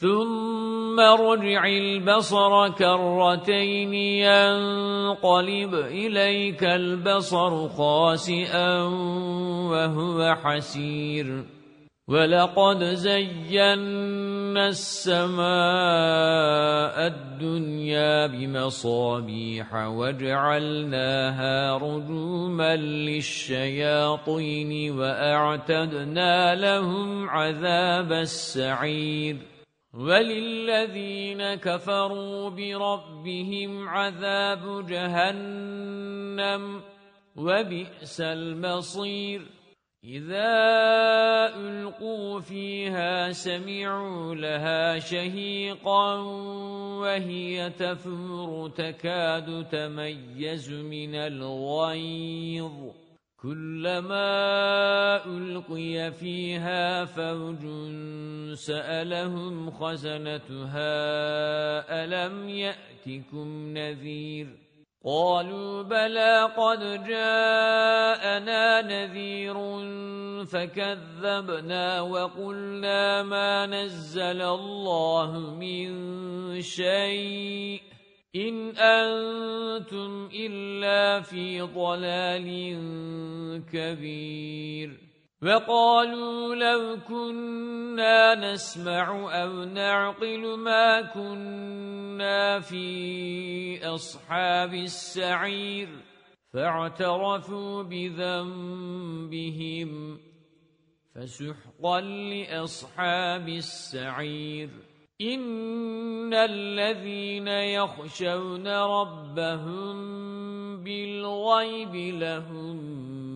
ثُمَّ رُجِعِ الْبَصَرَ كَرَّتَيْنِ يَنقَلِبْ إِلَيْكَ الْبَصَرُ خَاسِئًا وَهُوَ حَسِيرٌ. وَلَقَدْ زَيَّنَّا السَّمَاءَ الدُّنْيَا بِمَصَابِيحَ وَجَعَلْنَاهَا رُجُومًا لِلشَّيَاطِينِ وَأَعْتَدْنَا لَهُمْ عَذَابَ السَّعِيرِ. وَلِلَّذِينَ كَفَرُوا بِرَبِّهِمْ عَذَابُ جَهَنَّمَ وَبِئْسَ الْمَصِيرُ. إِذَا أُلْقُوا فِيهَا سَمِعُوا لَهَا شَهِيقًا وَهِيَ تَفُورُ تَكَادُ تَمَيَّزُ مِنَ الْغَيْظِ. كُلَّمَا أُلْقِيَ فِيهَا فَوْجٌ سَأَلَهُمْ خَزَنَتُهَا أَلَمْ يَأْتِكُمْ نَذِيرٌ؟ قَالُوا بَلَى قَدْ جَاءَنَا نَذِيرٌ فَكَذَّبْنَا وَقُلْنَا مَا نَزَّلَ اللَّهُ مِن شَيْءٍ إِنْ أَنْتُمْ إِلَّا فِي ضَلَالٍ كَبِيرٍ. وَقَالُوا لَوْ كُنَّا نَسْمَعُ أَوْ نَعْقِلُ مَا كُنَّا فِي أَصْحَابِ السَّعِيرِ فَاعْتَرَفُوا بِذَنبِهِمْ فَسُحْقًا لِأَصْحَابِ السَّعِيرِ إِنَّ الَّذِينَ يَخْشَوْنَ رَبَّهُم بِالْغَيْبِ لَهُم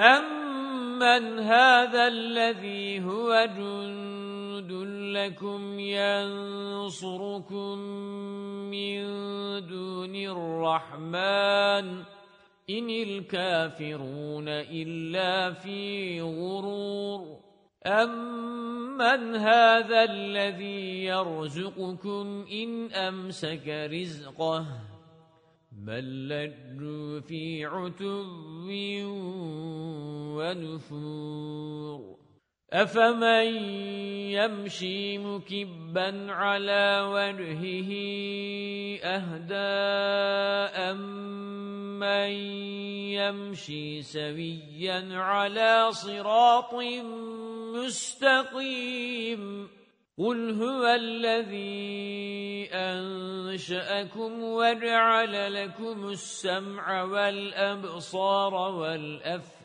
أَمَّنْ هَذَا الَّذِي هُوَ جُندٌ لَكُمْ يَنصُرُكُم مِّن دُونِ الرَّحْمَنِ إِنِ الْكَافِرُونَ إِلَّا فِي غُرُورٍ أَمَّنْ هَذَا الَّذِي يَرْزُقُكُمْ إِنْ أَمْسَكَ رِزْقَهُ بَل لَّجُّوا فِي عُتُوٍّ وَنُفُورٍ. أَفَمَن يَمْشِي مُكِبًّا عَلَى وَجْهِهِ أَهْدَىٰ أَمَّن يَمْشِي سَوِيًّا عَلَى صِرَاطٍ مُّسْتَقِيمٍ. قُلْ هُوَ الَّذِي أَنشَأَكُمْ وَجَعَلَ لَكُمُ السَّمْعَ وَالْأَبْصَارَ وَالْأَفْئِدَةَ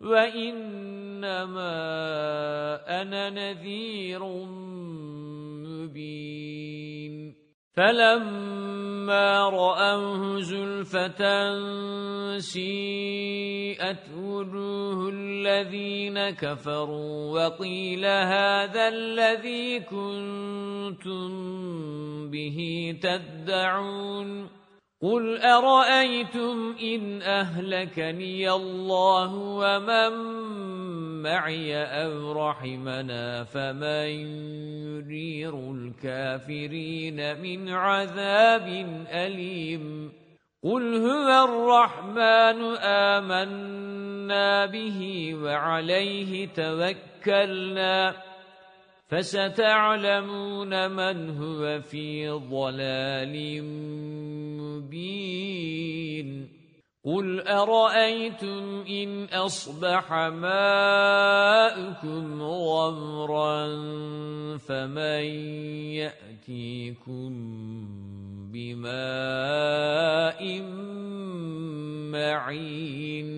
وَإِنَّمَا أَنَا نَذِيرٌ مُبِينٌ. فَلَمَّا رَأَوْهُ زُلْفَةً سِيئَتْ وُجُوهُ الَّذِينَ كَفَرُوا وَقِيلَ هَذَا الَّذِي كُنتُم بِهِ تَدَّعُونَ. قُلْ أَرَأَيْتُمْ إِنْ أَهْلَكَنِيَ اللَّهُ وَمَن مَّعِيَ أَوْ رَحِمَنَا فَمَن يُجِيرُ الْكَافِرِينَ مِنْ عَذَابٍ أَلِيمٍ قُلْ هُوَ الرَّحْمَنُ آمَنَّا بِهِ وَعَلَيْهِ تَوَكَّلْنَا فَسَتَعْلَمُونَ مَنْ هُوَ فِي ضَلَالٍ مُبِينٍ. قُلْ أَرَأَيْتُمْ إِنْ أَصْبَحَ مَاؤُكُمْ غَوْرًا فَمَنْ يَأْتِيكُمْ بِمَاءٍ مَعِينٍ